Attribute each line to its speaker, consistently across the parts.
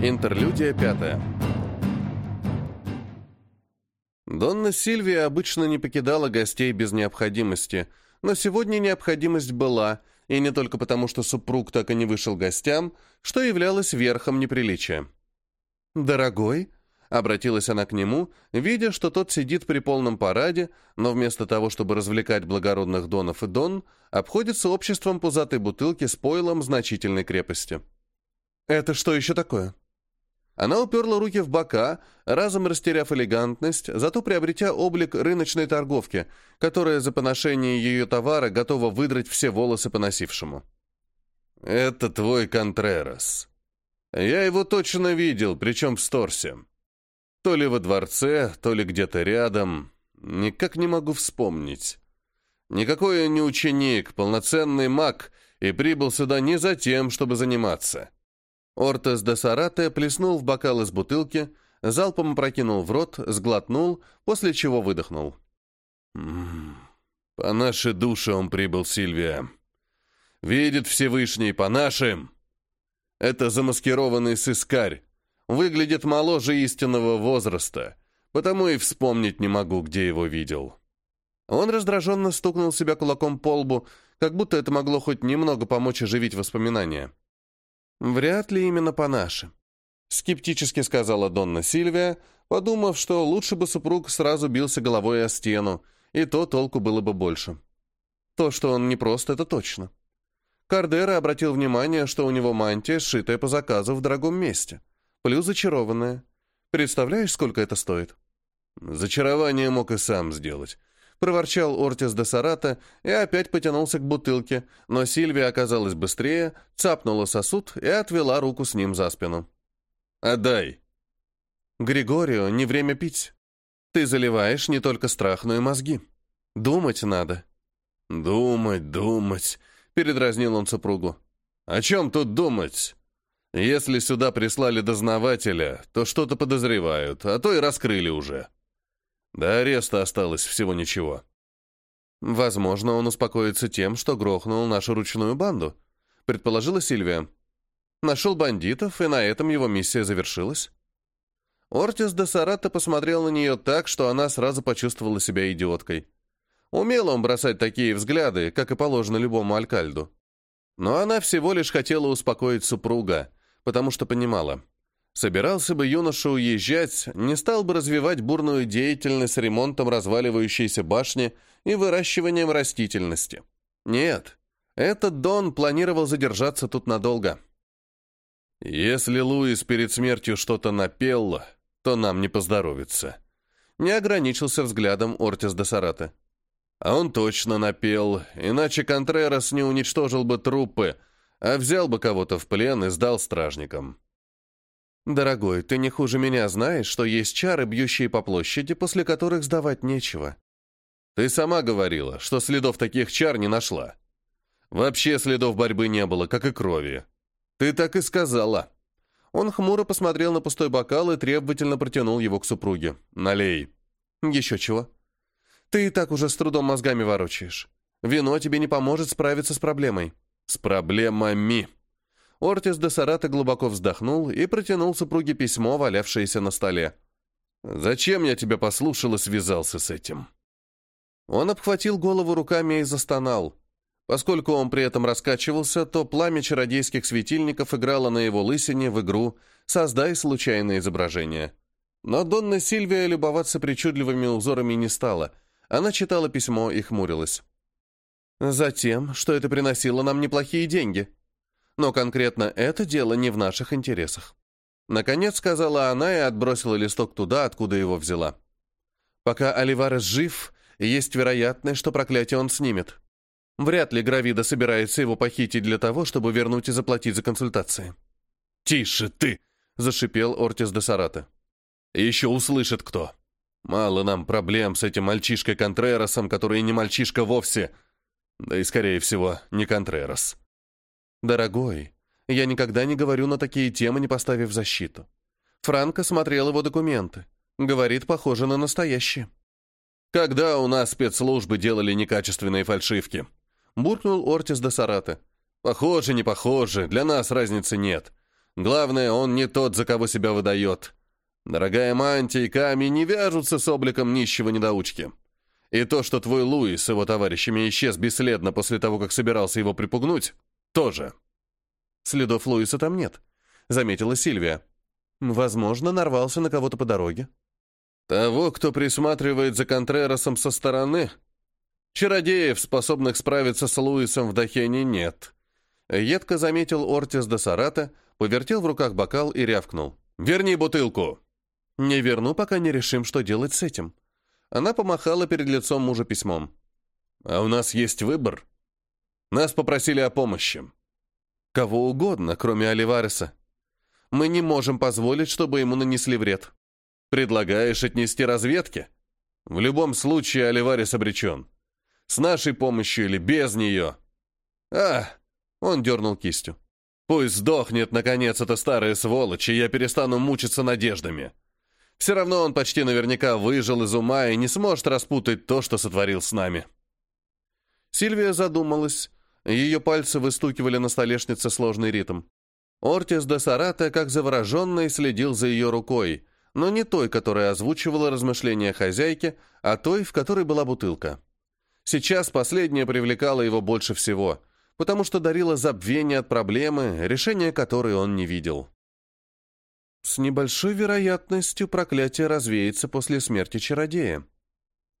Speaker 1: Интерлюдия пятая. Донна Сильвия обычно не покидала гостей без необходимости, но сегодня необходимость была, и не только потому, что супруг так и не вышел гостям, что являлось верхом неприличия. «Дорогой», — обратилась она к нему, видя, что тот сидит при полном параде, но вместо того, чтобы развлекать благородных донов и дон, обходится обществом пузатой бутылки с пойлом значительной крепости. «Это что еще такое?» Она уперла руки в бока, разом растеряв элегантность, зато приобретя облик рыночной торговки, которая за поношение ее товара готова выдрать все волосы поносившему. «Это твой Контрерас. Я его точно видел, причем в Сторсе. То ли во дворце, то ли где-то рядом. Никак не могу вспомнить. Никакой не ученик, полноценный маг, и прибыл сюда не за тем, чтобы заниматься». Ортес де Сарате плеснул в бокал из бутылки, залпом опрокинул в рот, сглотнул, после чего выдохнул. «По нашей душе он прибыл, Сильвия. Видит Всевышний, по нашим. Это замаскированный сыскарь. Выглядит моложе истинного возраста, потому и вспомнить не могу, где его видел». Он раздраженно стукнул себя кулаком по лбу, как будто это могло хоть немного помочь оживить воспоминания. «Вряд ли именно по нашим», — скептически сказала Донна Сильвия, подумав, что лучше бы супруг сразу бился головой о стену, и то толку было бы больше. То, что он не прост, это точно. Кардера обратил внимание, что у него мантия, сшитая по заказу в дорогом месте, плюс зачарованная. Представляешь, сколько это стоит? Зачарование мог и сам сделать, проворчал Ортис де Сарата и опять потянулся к бутылке, но Сильвия оказалась быстрее, цапнула сосуд и отвела руку с ним за спину. «Отдай!» «Григорио, не время пить. Ты заливаешь не только страх, но и мозги. Думать надо». «Думать, думать», — передразнил он супругу. «О чем тут думать? Если сюда прислали дознавателя, то что-то подозревают, а то и раскрыли уже». До ареста осталось всего ничего. Возможно, он успокоится тем, что грохнул нашу ручную банду, предположила Сильвия. Нашел бандитов, и на этом его миссия завершилась. Ортис де Сарата посмотрел на нее так, что она сразу почувствовала себя идиоткой. Умел он бросать такие взгляды, как и положено любому алькальду. Но она всего лишь хотела успокоить супруга, потому что понимала, Собирался бы юноша уезжать, не стал бы развивать бурную деятельность с ремонтом разваливающейся башни и выращиванием растительности. Нет, этот Дон планировал задержаться тут надолго. Если Луис перед смертью что-то напел, то нам не поздоровится. Не ограничился взглядом Ортис де Сарата. А он точно напел, иначе Контрерас не уничтожил бы трупы, а взял бы кого-то в плен и сдал стражникам. «Дорогой, ты не хуже меня знаешь, что есть чары, бьющие по площади, после которых сдавать нечего». «Ты сама говорила, что следов таких чар не нашла. Вообще следов борьбы не было, как и крови. Ты так и сказала». Он хмуро посмотрел на пустой бокал и требовательно протянул его к супруге. «Налей». «Еще чего?» «Ты и так уже с трудом мозгами ворочаешь. Вино тебе не поможет справиться с проблемой». «С проблемами», Ортис де Сарата глубоко вздохнул и протянул супруге письмо, валявшееся на столе. «Зачем я тебя послушал и связался с этим?» Он обхватил голову руками и застонал. Поскольку он при этом раскачивался, то пламя чародейских светильников играло на его лысине в игру «Создай случайное изображение». Но Донна Сильвия любоваться причудливыми узорами не стала. Она читала письмо и хмурилась. «Затем, что это приносило нам неплохие деньги», но конкретно это дело не в наших интересах. Наконец сказала она и отбросила листок туда, откуда его взяла. Пока Оливарес жив, есть вероятность, что проклятие он снимет. Вряд ли Гравида собирается его похитить для того, чтобы вернуть и заплатить за консультации. «Тише ты!» — зашипел Ортис де Сарата. «Еще услышит кто. Мало нам проблем с этим мальчишкой Контреросом, который не мальчишка вовсе. Да и, скорее всего, не Контрерос». «Дорогой, я никогда не говорю на такие темы, не поставив защиту. Франко смотрел его документы. Говорит, похоже на настоящие». «Когда у нас спецслужбы делали некачественные фальшивки?» Буркнул Ортис де Сарата. «Похоже, не похоже, для нас разницы нет. Главное, он не тот, за кого себя выдает. Дорогая мантия и камень не вяжутся с обликом нищего недоучки. И то, что твой Луис с его товарищами исчез бесследно после того, как собирался его припугнуть, тоже.
Speaker 2: Следов Луиса там нет, заметила Сильвия. Возможно, нарвался на кого-то по дороге.
Speaker 1: Того, кто присматривает за Контреросом со стороны. Чародеев, способных справиться с Луисом в Дахене, нет. Едко заметил Ортис де Сарата, повертел в руках бокал и рявкнул. «Верни бутылку!»
Speaker 2: «Не верну, пока не решим, что делать с этим». Она помахала перед лицом мужа письмом.
Speaker 1: «А у нас есть выбор. Нас попросили о помощи.
Speaker 2: Кого угодно, кроме Оливареса. Мы не можем позволить, чтобы ему нанесли вред.
Speaker 1: Предлагаешь отнести разведке? В любом случае Оливарес обречен. С нашей помощью или без нее. А, он дернул кистью. Пусть сдохнет, наконец, эта старая сволочь, и я перестану мучиться надеждами. Все равно он почти наверняка выжил из ума и не сможет распутать то, что сотворил с нами.
Speaker 2: Сильвия задумалась. Ее пальцы выстукивали на столешнице сложный ритм. Ортис де Сарата, как завороженный, следил за ее рукой, но не той, которая озвучивала размышления хозяйки, а той, в которой была бутылка. Сейчас последняя привлекала его больше всего, потому что дарила забвение от проблемы, решения которой он не видел. С небольшой вероятностью проклятие развеется после смерти чародея.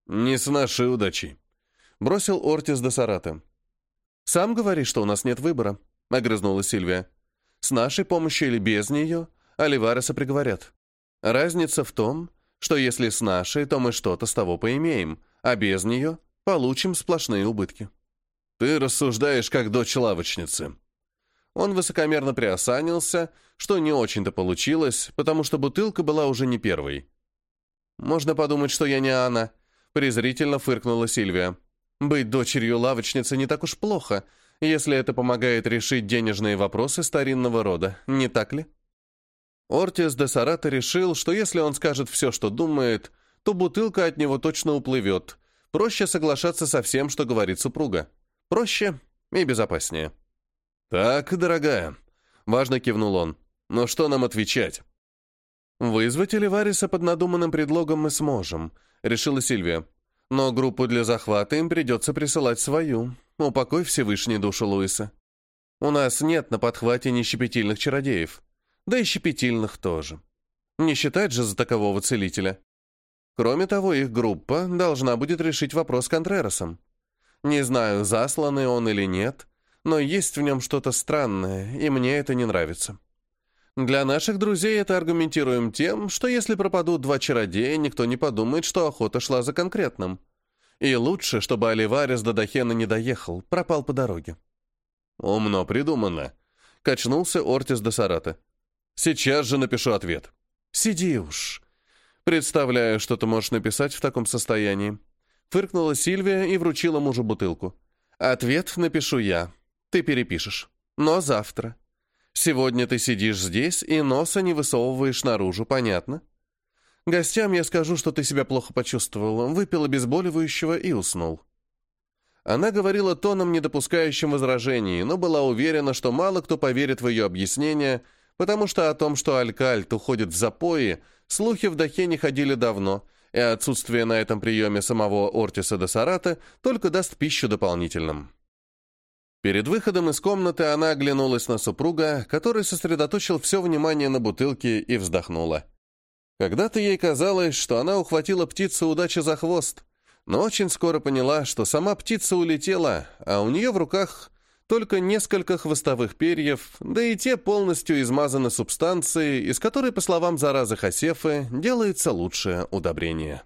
Speaker 1: «Не с нашей удачей», — бросил Ортис до Сарата.
Speaker 2: «Сам говоришь, что у нас нет выбора», — огрызнулась Сильвия. С нашей помощью или без нее Оливареса приговорят. Разница в том, что если с нашей, то мы что-то с того поимеем, а без нее получим сплошные убытки.
Speaker 1: Ты рассуждаешь как дочь лавочницы.
Speaker 2: Он высокомерно приосанился, что не очень-то получилось, потому что бутылка была уже не первой. «Можно подумать, что я не она», — презрительно фыркнула Сильвия. «Быть дочерью лавочницы не так уж плохо, если это помогает решить денежные вопросы старинного рода, не так ли? Ортис де Сарата решил, что если он скажет все, что думает, то бутылка от него точно уплывет. Проще соглашаться со всем, что говорит супруга. Проще и безопаснее.
Speaker 1: «Так, дорогая», — важно кивнул он, — «но что нам отвечать?»
Speaker 2: «Вызвать Эливариса под надуманным предлогом мы сможем», — решила Сильвия. «Но группу для захвата им придется присылать свою, Упокой Всевышний душу Луиса. У нас нет на подхвате ни щепетильных чародеев, да и щепетильных тоже. Не считать же за такового целителя. Кроме того, их группа должна будет решить вопрос с Контреросом. Не знаю, засланный он или нет, но есть в нем что-то странное, и мне это не нравится. Для наших друзей это аргументируем тем, что если пропадут два чародея, никто не подумает, что охота шла за конкретным. И лучше, чтобы Оливарес до Дахена не доехал, пропал по дороге.
Speaker 1: «Умно придумано», — качнулся Ортис до Сарата. «Сейчас же напишу ответ».
Speaker 2: «Сиди уж. Представляю, что ты можешь написать в таком состоянии». Фыркнула Сильвия и вручила мужу бутылку. «Ответ напишу я. Ты перепишешь. Но завтра. Сегодня ты сидишь здесь и носа не высовываешь наружу, понятно?» Гостям я скажу, что ты себя плохо почувствовал, выпил обезболивающего и уснул». Она говорила тоном, не допускающим возражений, но была уверена, что мало кто поверит в ее объяснение, потому что о том, что Алькальт уходит в запои, слухи в Дахе ходили давно, и отсутствие на этом приеме самого Ортиса де Сарата только даст пищу дополнительным. Перед выходом из комнаты она оглянулась на супруга, который сосредоточил все внимание на бутылке и вздохнула. Когда-то ей казалось, что она ухватила птицу удачи за хвост, но очень скоро поняла, что сама птица улетела, а у нее в руках только несколько хвостовых перьев, да и те полностью измазаны субстанцией, из которой, по словам заразы Хасефы, делается лучшее удобрение.